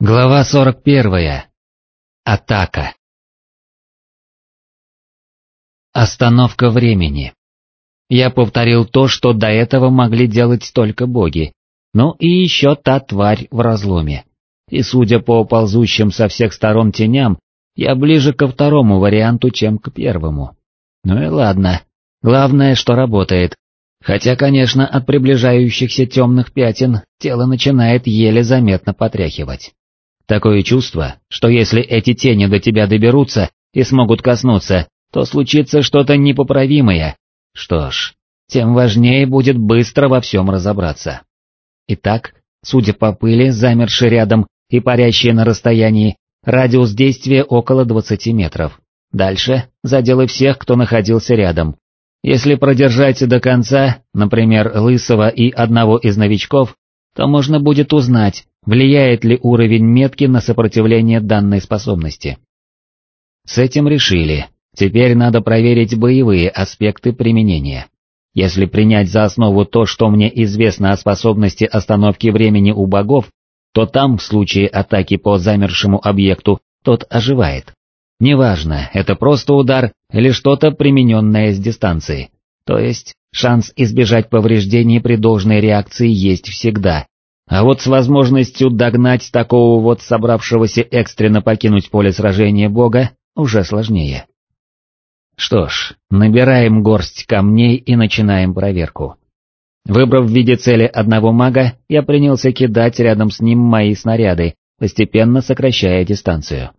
Глава 41. Атака. Остановка времени. Я повторил то, что до этого могли делать только боги, ну и еще та тварь в разломе. И судя по ползущим со всех сторон теням, я ближе ко второму варианту, чем к первому. Ну и ладно, главное, что работает. Хотя, конечно, от приближающихся темных пятен тело начинает еле заметно потряхивать. Такое чувство, что если эти тени до тебя доберутся и смогут коснуться, то случится что-то непоправимое. Что ж, тем важнее будет быстро во всем разобраться. Итак, судя по пыли, замершей рядом и парящей на расстоянии, радиус действия около 20 метров. Дальше заделы всех, кто находился рядом. Если продержать до конца, например, Лысого и одного из новичков, то можно будет узнать, влияет ли уровень метки на сопротивление данной способности. С этим решили, теперь надо проверить боевые аспекты применения. Если принять за основу то, что мне известно о способности остановки времени у богов, то там, в случае атаки по замершему объекту, тот оживает. Неважно, это просто удар или что-то примененное с дистанции. То есть, шанс избежать повреждений при должной реакции есть всегда, а вот с возможностью догнать такого вот собравшегося экстренно покинуть поле сражения бога уже сложнее. Что ж, набираем горсть камней и начинаем проверку. Выбрав в виде цели одного мага, я принялся кидать рядом с ним мои снаряды, постепенно сокращая дистанцию.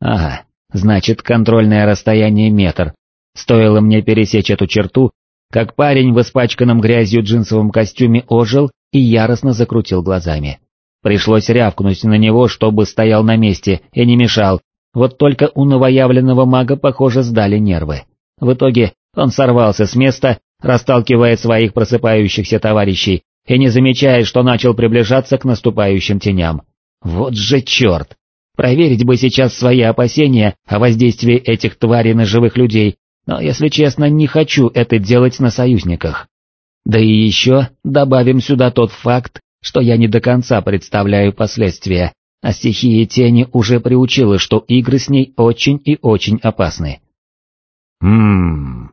Ага, значит контрольное расстояние метр. Стоило мне пересечь эту черту, как парень в испачканном грязью джинсовом костюме ожил и яростно закрутил глазами. Пришлось рявкнуть на него, чтобы стоял на месте и не мешал, вот только у новоявленного мага, похоже, сдали нервы. В итоге он сорвался с места, расталкивая своих просыпающихся товарищей и не замечая, что начал приближаться к наступающим теням. Вот же черт! Проверить бы сейчас свои опасения о воздействии этих тварей на живых людей, но, если честно, не хочу это делать на союзниках. Да и еще добавим сюда тот факт, что я не до конца представляю последствия, а стихия тени уже приучила, что игры с ней очень и очень опасны. Ммм...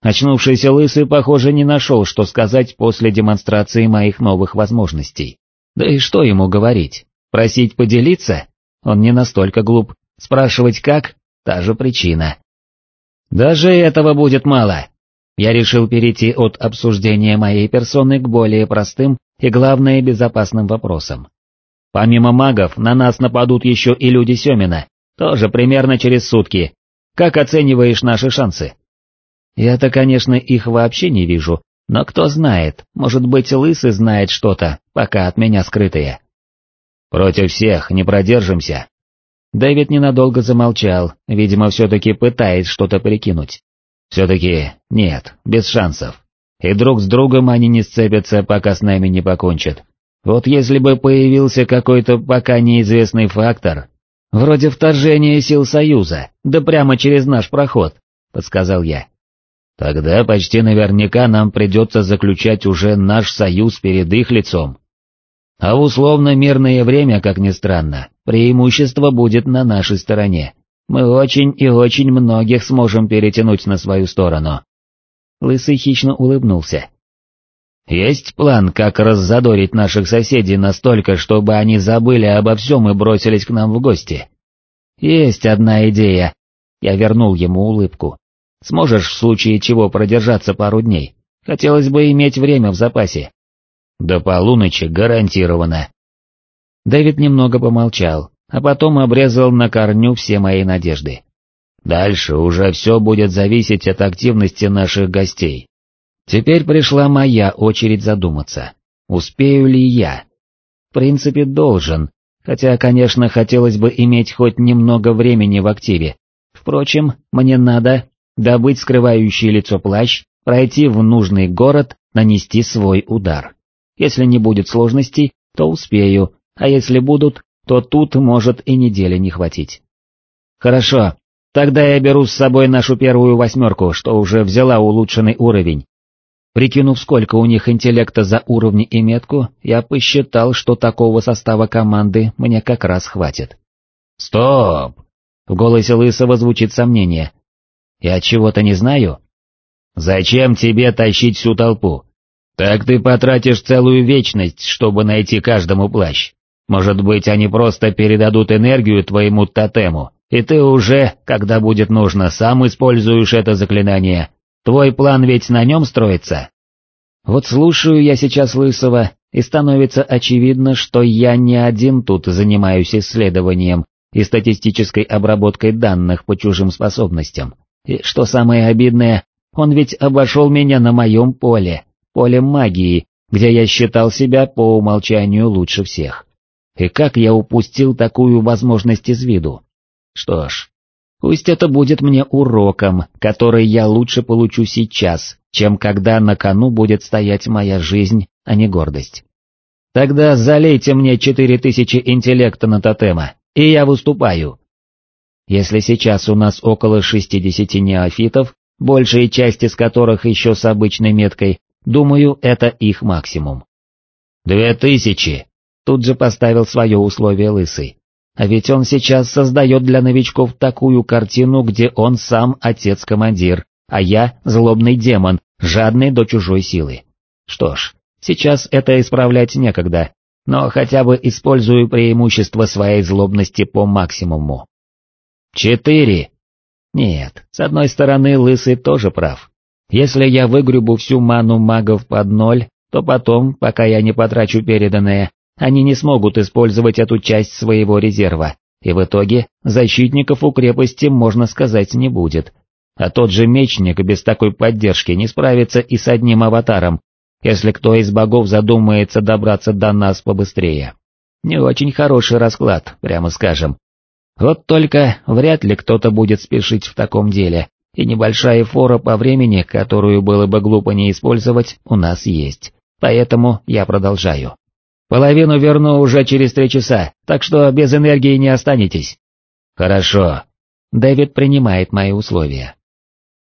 Очнувшийся лысый, похоже, не нашел, что сказать после демонстрации моих новых возможностей. Да и что ему говорить? Просить поделиться? Он не настолько глуп. Спрашивать как? Та же причина. Даже этого будет мало. Я решил перейти от обсуждения моей персоны к более простым и, главное, безопасным вопросам. Помимо магов, на нас нападут еще и люди Семина, тоже примерно через сутки. Как оцениваешь наши шансы? Я-то, конечно, их вообще не вижу, но кто знает, может быть, Лысый знает что-то, пока от меня скрытое. Против всех не продержимся. Дэвид ненадолго замолчал, видимо, все-таки пытаясь что-то прикинуть. Все-таки нет, без шансов. И друг с другом они не сцепятся, пока с нами не покончат. Вот если бы появился какой-то пока неизвестный фактор, вроде вторжения сил Союза, да прямо через наш проход, подсказал я. Тогда почти наверняка нам придется заключать уже наш союз перед их лицом. А в условно мирное время, как ни странно, преимущество будет на нашей стороне. Мы очень и очень многих сможем перетянуть на свою сторону. Лысый хищно улыбнулся. Есть план, как раззадорить наших соседей настолько, чтобы они забыли обо всем и бросились к нам в гости? Есть одна идея. Я вернул ему улыбку. Сможешь в случае чего продержаться пару дней? Хотелось бы иметь время в запасе. До полуночи гарантированно. Дэвид немного помолчал, а потом обрезал на корню все мои надежды. Дальше уже все будет зависеть от активности наших гостей. Теперь пришла моя очередь задуматься, успею ли я? В принципе, должен, хотя, конечно, хотелось бы иметь хоть немного времени в активе. Впрочем, мне надо добыть скрывающий лицо плащ, пройти в нужный город, нанести свой удар. Если не будет сложностей, то успею, а если будут, то тут может и недели не хватить. Хорошо, тогда я беру с собой нашу первую восьмерку, что уже взяла улучшенный уровень. Прикинув, сколько у них интеллекта за уровни и метку, я посчитал, что такого состава команды мне как раз хватит. «Стоп!» В голосе Лысого звучит сомнение. «Я чего-то не знаю?» «Зачем тебе тащить всю толпу? Так ты потратишь целую вечность, чтобы найти каждому плащ. Может быть, они просто передадут энергию твоему тотему, и ты уже, когда будет нужно, сам используешь это заклинание. Твой план ведь на нем строится?» Вот слушаю я сейчас Лысого, и становится очевидно, что я не один тут занимаюсь исследованием и статистической обработкой данных по чужим способностям. И что самое обидное, он ведь обошел меня на моем поле, поле магии, где я считал себя по умолчанию лучше всех. И как я упустил такую возможность из виду? Что ж, пусть это будет мне уроком, который я лучше получу сейчас, чем когда на кону будет стоять моя жизнь, а не гордость. Тогда залейте мне четыре тысячи интеллекта на тотема, и я выступаю. Если сейчас у нас около шестидесяти неофитов, большая часть из которых еще с обычной меткой, думаю, это их максимум. «Две тысячи!» Тут же поставил свое условие Лысый. А ведь он сейчас создает для новичков такую картину, где он сам отец-командир, а я злобный демон, жадный до чужой силы. Что ж, сейчас это исправлять некогда, но хотя бы использую преимущество своей злобности по максимуму. Четыре. Нет, с одной стороны Лысый тоже прав. Если я выгребу всю ману магов под ноль, то потом, пока я не потрачу переданное, они не смогут использовать эту часть своего резерва, и в итоге защитников у крепости, можно сказать, не будет. А тот же мечник без такой поддержки не справится и с одним аватаром, если кто из богов задумается добраться до нас побыстрее. Не очень хороший расклад, прямо скажем. Вот только вряд ли кто-то будет спешить в таком деле, и небольшая фора по времени, которую было бы глупо не использовать, у нас есть. Поэтому я продолжаю. Половину верну уже через три часа, так что без энергии не останетесь. Хорошо. Дэвид принимает мои условия.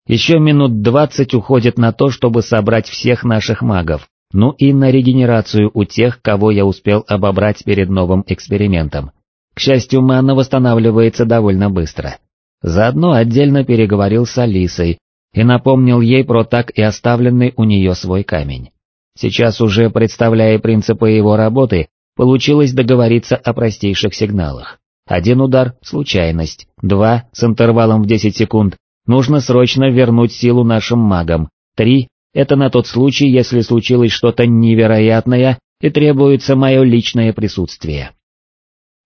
Еще минут двадцать уходит на то, чтобы собрать всех наших магов, ну и на регенерацию у тех, кого я успел обобрать перед новым экспериментом. К счастью, мана восстанавливается довольно быстро. Заодно отдельно переговорил с Алисой и напомнил ей про так и оставленный у нее свой камень. Сейчас уже представляя принципы его работы, получилось договориться о простейших сигналах. Один удар – случайность, два – с интервалом в 10 секунд, Нужно срочно вернуть силу нашим магам. Три — это на тот случай, если случилось что-то невероятное и требуется мое личное присутствие.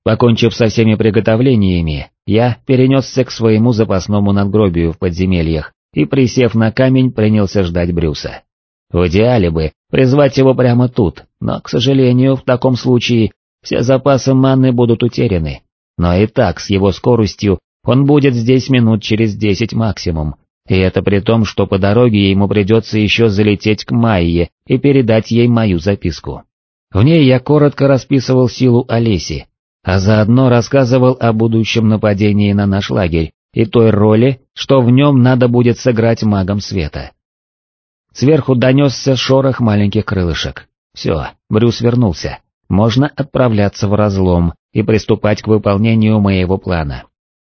Покончив со всеми приготовлениями, я перенесся к своему запасному надгробию в подземельях и, присев на камень, принялся ждать Брюса. В идеале бы призвать его прямо тут, но, к сожалению, в таком случае все запасы маны будут утеряны. Но и так, с его скоростью, он будет здесь минут через десять максимум, и это при том, что по дороге ему придется еще залететь к Майе и передать ей мою записку. В ней я коротко расписывал силу Олеси, а заодно рассказывал о будущем нападении на наш лагерь и той роли, что в нем надо будет сыграть магом света. Сверху донесся шорох маленьких крылышек. Все, Брюс вернулся. Можно отправляться в разлом и приступать к выполнению моего плана.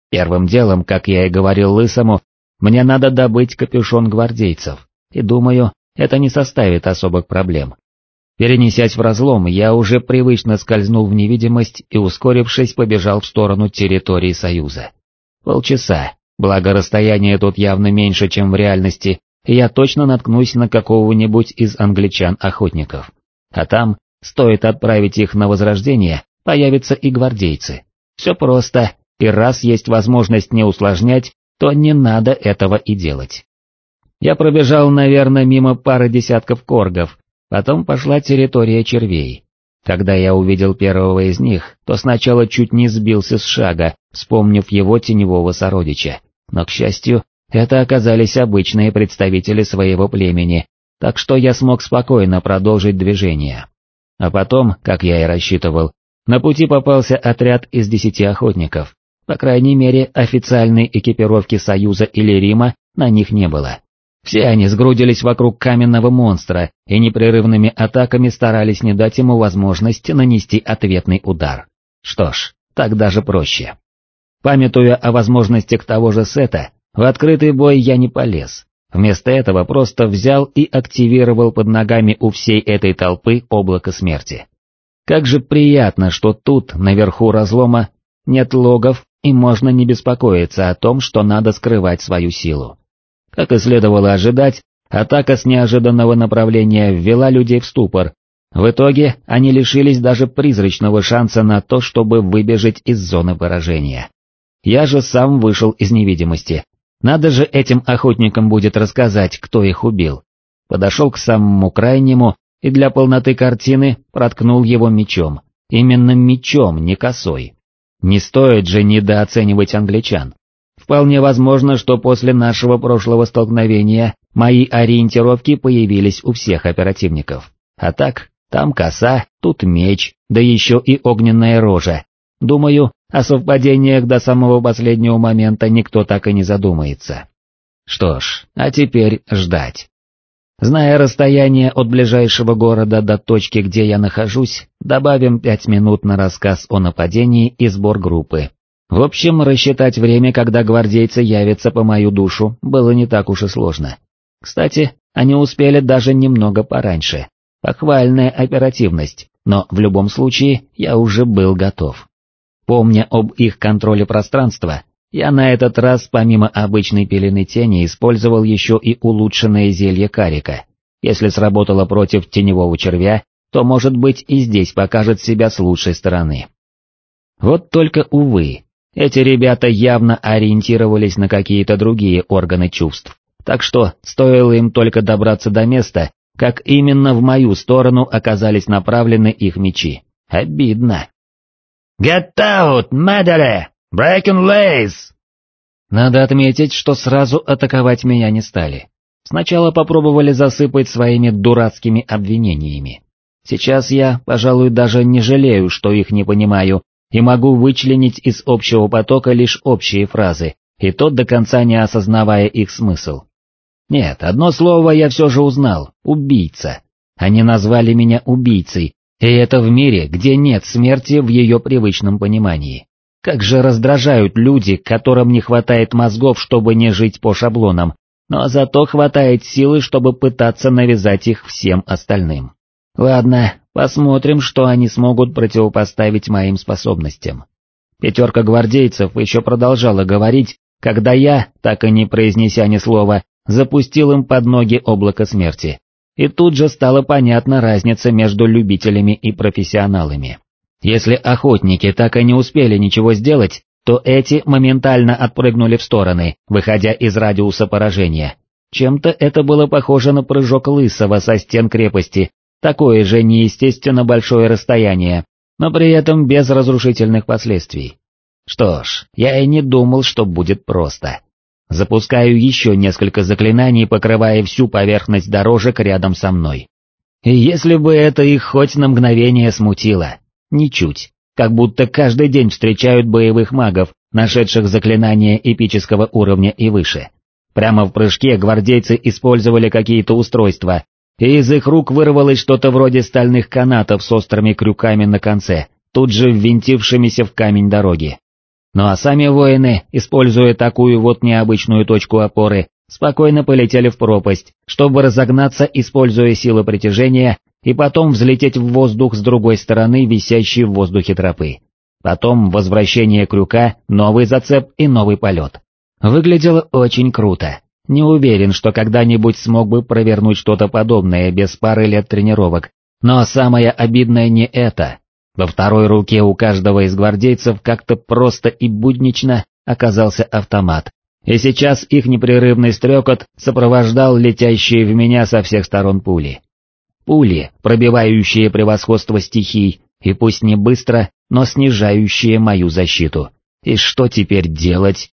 Первым делом, как я и говорил Лысому, мне надо добыть капюшон гвардейцев, и думаю, это не составит особых проблем. Перенесясь в разлом, я уже привычно скользнул в невидимость и, ускорившись, побежал в сторону территории Союза. Полчаса, благо расстояние тут явно меньше, чем в реальности, я точно наткнусь на какого-нибудь из англичан-охотников. А там, стоит отправить их на возрождение, появятся и гвардейцы. Все просто, и раз есть возможность не усложнять, то не надо этого и делать. Я пробежал, наверное, мимо пары десятков коргов, потом пошла территория червей. Когда я увидел первого из них, то сначала чуть не сбился с шага, вспомнив его теневого сородича, но, к счастью, это оказались обычные представители своего племени, так что я смог спокойно продолжить движение. А потом, как я и рассчитывал, на пути попался отряд из десяти охотников, по крайней мере, официальной экипировки Союза или Рима на них не было. Все они сгрудились вокруг каменного монстра и непрерывными атаками старались не дать ему возможности нанести ответный удар. Что ж, так даже проще. Памятуя о возможностях того же сета, в открытый бой я не полез. Вместо этого просто взял и активировал под ногами у всей этой толпы облако смерти. Как же приятно, что тут, наверху разлома, нет логов и можно не беспокоиться о том, что надо скрывать свою силу. Как и следовало ожидать, атака с неожиданного направления ввела людей в ступор. В итоге они лишились даже призрачного шанса на то, чтобы выбежать из зоны поражения. Я же сам вышел из невидимости. Надо же этим охотникам будет рассказать, кто их убил. Подошел к самому крайнему и для полноты картины проткнул его мечом. Именно мечом, не косой. Не стоит же недооценивать англичан. Вполне возможно, что после нашего прошлого столкновения мои ориентировки появились у всех оперативников. А так, там коса, тут меч, да еще и огненная рожа. Думаю, о совпадениях до самого последнего момента никто так и не задумается. Что ж, а теперь ждать. Зная расстояние от ближайшего города до точки, где я нахожусь, добавим пять минут на рассказ о нападении и сбор группы. В общем, рассчитать время, когда гвардейцы явятся по мою душу, было не так уж и сложно. Кстати, они успели даже немного пораньше. Похвальная оперативность, но в любом случае я уже был готов. Помня об их контроле пространства, я на этот раз помимо обычной пелены тени использовал еще и улучшенное зелье карика. Если сработало против теневого червя, то может быть и здесь покажет себя с лучшей стороны. Вот только, увы, эти ребята явно ориентировались на какие-то другие органы чувств, так что стоило им только добраться до места, как именно в мою сторону оказались направлены их мечи. Обидно. «Get out, Мэддере! Breaking lace!» Надо отметить, что сразу атаковать меня не стали. Сначала попробовали засыпать своими дурацкими обвинениями. Сейчас я, пожалуй, даже не жалею, что их не понимаю, и могу вычленить из общего потока лишь общие фразы, и то до конца не осознавая их смысл. Нет, одно слово я все же узнал — убийца. Они назвали меня убийцей, и это в мире, где нет смерти в ее привычном понимании. Как же раздражают люди, которым не хватает мозгов, чтобы не жить по шаблонам, но зато хватает силы, чтобы пытаться навязать их всем остальным. Ладно, посмотрим, что они смогут противопоставить моим способностям. Пятерка гвардейцев еще продолжала говорить, когда я, так и не произнеся ни слова, запустил им под ноги облако смерти. И тут же стала понятна разница между любителями и профессионалами. Если охотники так и не успели ничего сделать, то эти моментально отпрыгнули в стороны, выходя из радиуса поражения. Чем-то это было похоже на прыжок Лысого со стен крепости, такое же неестественно большое расстояние, но при этом без разрушительных последствий. Что ж, я и не думал, что будет просто. Запускаю еще несколько заклинаний, покрывая всю поверхность дорожек рядом со мной. И если бы это их хоть на мгновение смутило, ничуть, как будто каждый день встречают боевых магов, нашедших заклинания эпического уровня и выше. Прямо в прыжке гвардейцы использовали какие-то устройства, и из их рук вырвалось что-то вроде стальных канатов с острыми крюками на конце, тут же ввинтившимися в камень дороги. Ну а сами воины, используя такую вот необычную точку опоры, спокойно полетели в пропасть, чтобы разогнаться, используя силу притяжения, и потом взлететь в воздух с другой стороны висящей в воздухе тропы. Потом возвращение крюка, новый зацеп и новый полет. Выглядело очень круто. Не уверен, что когда-нибудь смог бы провернуть что-то подобное без пары лет тренировок, но самое обидное не это, во второй руке у каждого из гвардейцев как-то просто и буднично оказался автомат, и сейчас их непрерывный стрекот сопровождал летящие в меня со всех сторон пули. Пули, пробивающие превосходство стихий, и пусть не быстро, но снижающие мою защиту. И что теперь делать?